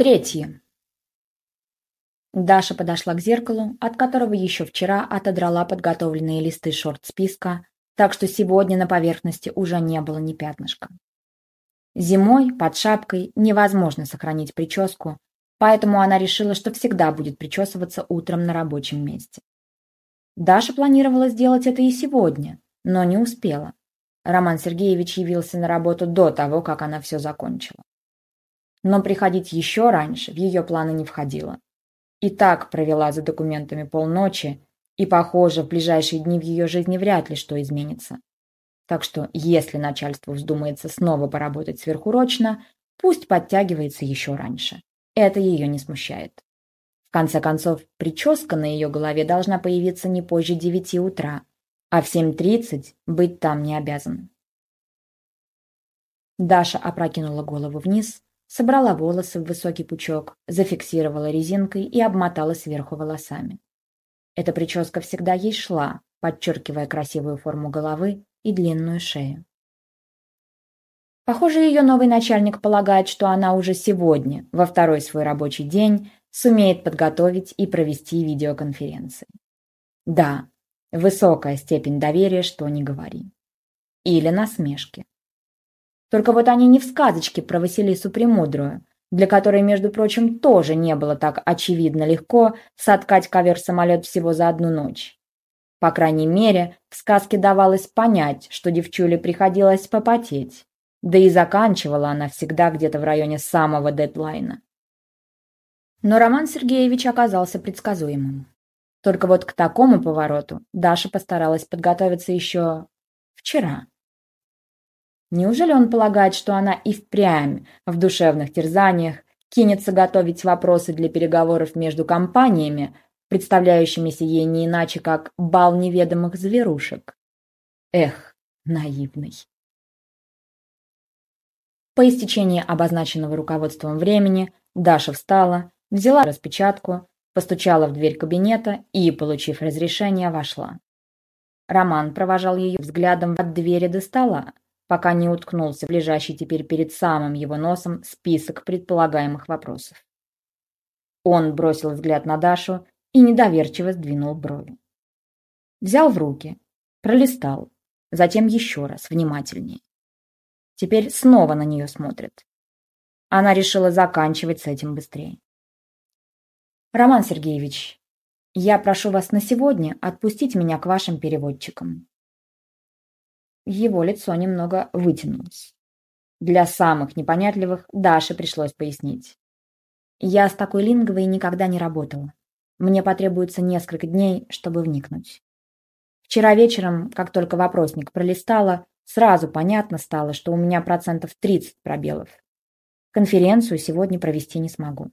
Третье. Даша подошла к зеркалу, от которого еще вчера отодрала подготовленные листы шорт-списка, так что сегодня на поверхности уже не было ни пятнышка. Зимой под шапкой невозможно сохранить прическу, поэтому она решила, что всегда будет причесываться утром на рабочем месте. Даша планировала сделать это и сегодня, но не успела. Роман Сергеевич явился на работу до того, как она все закончила но приходить еще раньше в ее планы не входило. И так провела за документами полночи, и, похоже, в ближайшие дни в ее жизни вряд ли что изменится. Так что, если начальство вздумается снова поработать сверхурочно, пусть подтягивается еще раньше. Это ее не смущает. В конце концов, прическа на ее голове должна появиться не позже девяти утра, а в 7.30 быть там не обязан. Даша опрокинула голову вниз, собрала волосы в высокий пучок, зафиксировала резинкой и обмотала сверху волосами. Эта прическа всегда ей шла, подчеркивая красивую форму головы и длинную шею. Похоже, ее новый начальник полагает, что она уже сегодня, во второй свой рабочий день, сумеет подготовить и провести видеоконференции. Да, высокая степень доверия, что не говори. Или насмешки. Только вот они не в сказочке про Василису Премудрую, для которой, между прочим, тоже не было так очевидно легко соткать ковер-самолет всего за одну ночь. По крайней мере, в сказке давалось понять, что девчуле приходилось попотеть. Да и заканчивала она всегда где-то в районе самого дедлайна. Но Роман Сергеевич оказался предсказуемым. Только вот к такому повороту Даша постаралась подготовиться еще вчера. Неужели он полагает, что она и впрямь в душевных терзаниях кинется готовить вопросы для переговоров между компаниями, представляющимися ей не иначе, как бал неведомых зверушек? Эх, наивный. По истечении обозначенного руководством времени Даша встала, взяла распечатку, постучала в дверь кабинета и, получив разрешение, вошла. Роман провожал ее взглядом от двери до стола, пока не уткнулся в лежащий теперь перед самым его носом список предполагаемых вопросов. Он бросил взгляд на Дашу и недоверчиво сдвинул брови. Взял в руки, пролистал, затем еще раз, внимательнее. Теперь снова на нее смотрит. Она решила заканчивать с этим быстрее. «Роман Сергеевич, я прошу вас на сегодня отпустить меня к вашим переводчикам. Его лицо немного вытянулось. Для самых непонятливых Даше пришлось пояснить. Я с такой линговой никогда не работала. Мне потребуется несколько дней, чтобы вникнуть. Вчера вечером, как только вопросник пролистала, сразу понятно стало, что у меня процентов 30 пробелов. Конференцию сегодня провести не смогу.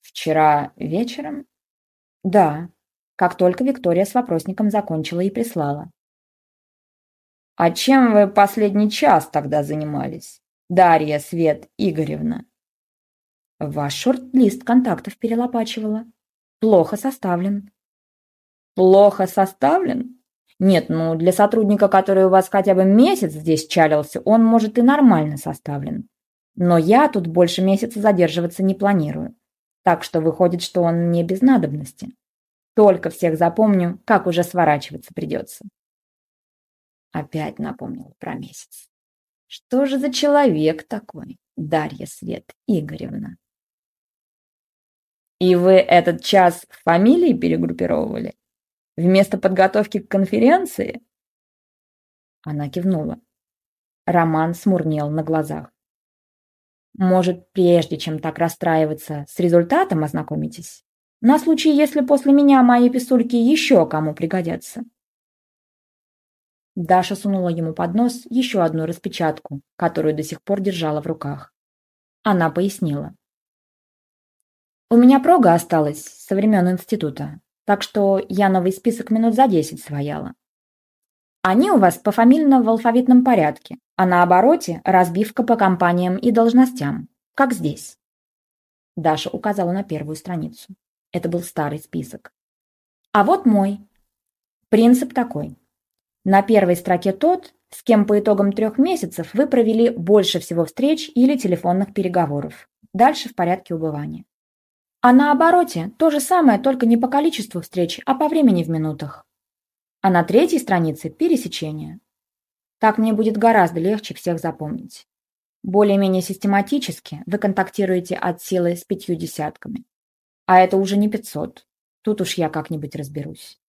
Вчера вечером? Да, как только Виктория с вопросником закончила и прислала. А чем вы последний час тогда занимались, Дарья Свет Игоревна? Ваш шорт-лист контактов перелопачивала. Плохо составлен. Плохо составлен? Нет, ну для сотрудника, который у вас хотя бы месяц здесь чалился, он может и нормально составлен. Но я тут больше месяца задерживаться не планирую. Так что выходит, что он не без надобности. Только всех запомню, как уже сворачиваться придется. Опять напомнил про месяц. Что же за человек такой, Дарья Свет Игоревна? И вы этот час фамилии перегруппировывали? Вместо подготовки к конференции? Она кивнула. Роман смурнел на глазах. Может, прежде чем так расстраиваться, с результатом ознакомитесь? На случай, если после меня мои писульки еще кому пригодятся. Даша сунула ему под нос еще одну распечатку, которую до сих пор держала в руках. Она пояснила. «У меня прога осталась со времен института, так что я новый список минут за десять свояла. Они у вас пофамильно в алфавитном порядке, а на обороте разбивка по компаниям и должностям, как здесь». Даша указала на первую страницу. Это был старый список. «А вот мой. Принцип такой. На первой строке тот, с кем по итогам трех месяцев вы провели больше всего встреч или телефонных переговоров. дальше в порядке убывания. А на обороте то же самое, только не по количеству встреч, а по времени в минутах. А на третьей странице пересечение. Так мне будет гораздо легче всех запомнить. Более-менее систематически вы контактируете от силы с пятью десятками. А это уже не пятьсот. Тут уж я как-нибудь разберусь.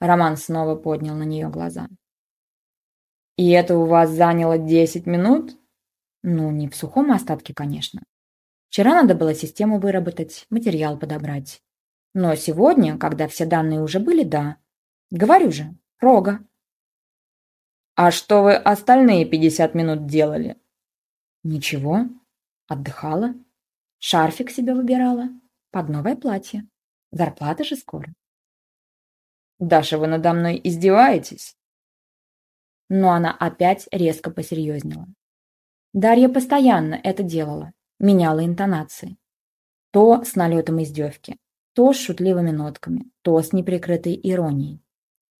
Роман снова поднял на нее глаза. «И это у вас заняло десять минут?» «Ну, не в сухом остатке, конечно. Вчера надо было систему выработать, материал подобрать. Но сегодня, когда все данные уже были, да. Говорю же, рога. А что вы остальные 50 минут делали? Ничего. Отдыхала. Шарфик себе выбирала. Под новое платье. Зарплата же скоро. Даша, вы надо мной издеваетесь? Но она опять резко посерьезнела. Дарья постоянно это делала, меняла интонации. То с налетом издевки, то с шутливыми нотками, то с неприкрытой иронией.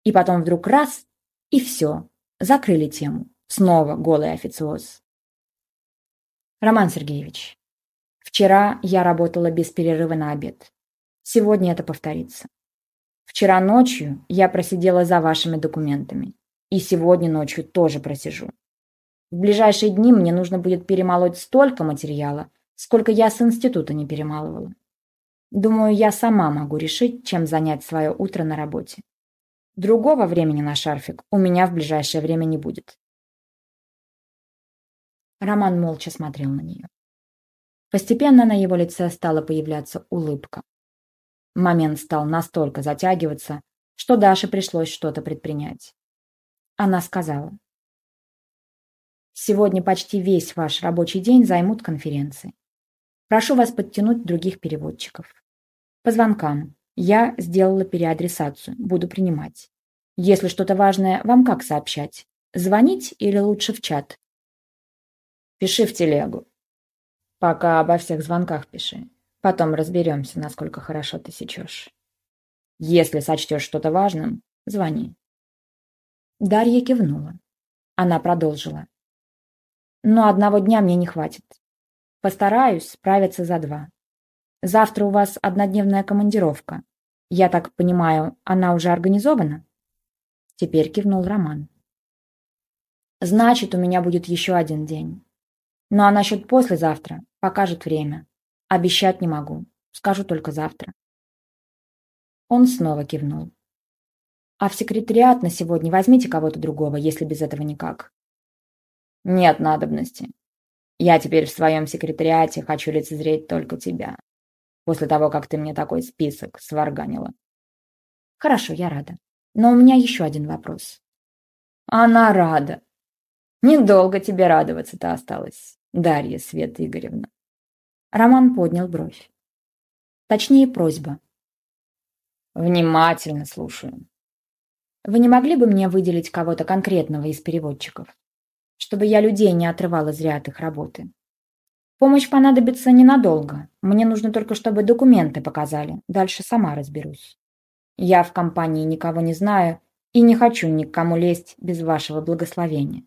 И потом вдруг раз – и все, закрыли тему. Снова голый официоз. Роман Сергеевич, вчера я работала без перерыва на обед. Сегодня это повторится. Вчера ночью я просидела за вашими документами. И сегодня ночью тоже просижу. В ближайшие дни мне нужно будет перемолоть столько материала, сколько я с института не перемалывала. Думаю, я сама могу решить, чем занять свое утро на работе. Другого времени на шарфик у меня в ближайшее время не будет. Роман молча смотрел на нее. Постепенно на его лице стала появляться улыбка. Момент стал настолько затягиваться, что Даше пришлось что-то предпринять. Она сказала. «Сегодня почти весь ваш рабочий день займут конференции. Прошу вас подтянуть других переводчиков. По звонкам. Я сделала переадресацию, буду принимать. Если что-то важное, вам как сообщать? Звонить или лучше в чат? Пиши в телегу. Пока обо всех звонках пиши. Потом разберемся, насколько хорошо ты сечешь. Если сочтешь что-то важным, звони. Дарья кивнула. Она продолжила. Но одного дня мне не хватит. Постараюсь справиться за два. Завтра у вас однодневная командировка. Я так понимаю, она уже организована? Теперь кивнул Роман. Значит, у меня будет еще один день. Ну а насчет послезавтра покажет время. Обещать не могу. Скажу только завтра. Он снова кивнул. А в секретариат на сегодня возьмите кого-то другого, если без этого никак. Нет надобности. Я теперь в своем секретариате хочу лицезреть только тебя после того, как ты мне такой список сварганила. Хорошо, я рада. Но у меня еще один вопрос. Она рада. Недолго тебе радоваться-то осталось, Дарья Света Игоревна. Роман поднял бровь. Точнее, просьба. Внимательно слушаю. Вы не могли бы мне выделить кого-то конкретного из переводчиков, чтобы я людей не отрывала зря от их работы? Помощь понадобится ненадолго. Мне нужно только, чтобы документы показали. Дальше сама разберусь. Я в компании никого не знаю и не хочу ни к кому лезть без вашего благословения.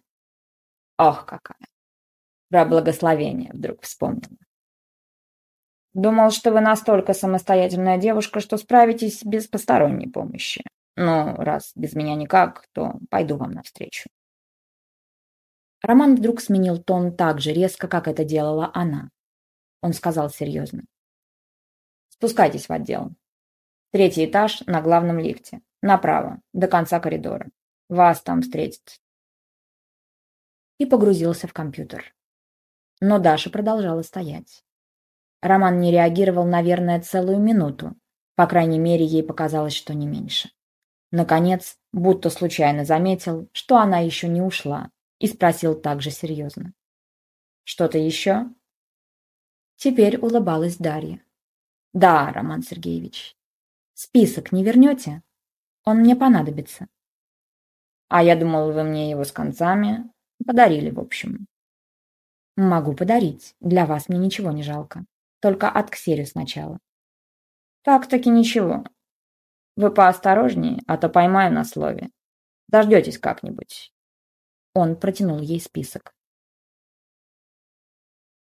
Ох, какая. Про благословение вдруг вспомнила. Думал, что вы настолько самостоятельная девушка, что справитесь без посторонней помощи. Но раз без меня никак, то пойду вам навстречу. Роман вдруг сменил тон так же резко, как это делала она. Он сказал серьезно. «Спускайтесь в отдел. Третий этаж на главном лифте. Направо, до конца коридора. Вас там встретят». И погрузился в компьютер. Но Даша продолжала стоять. Роман не реагировал, наверное, целую минуту. По крайней мере, ей показалось, что не меньше. Наконец, будто случайно заметил, что она еще не ушла, и спросил также серьезно. «Что-то еще?» Теперь улыбалась Дарья. «Да, Роман Сергеевич. Список не вернете? Он мне понадобится». «А я думал, вы мне его с концами подарили, в общем». «Могу подарить. Для вас мне ничего не жалко. Только от Ксерию сначала». «Так-таки ничего. Вы поосторожнее, а то поймаю на слове. Дождетесь как-нибудь. Он протянул ей список.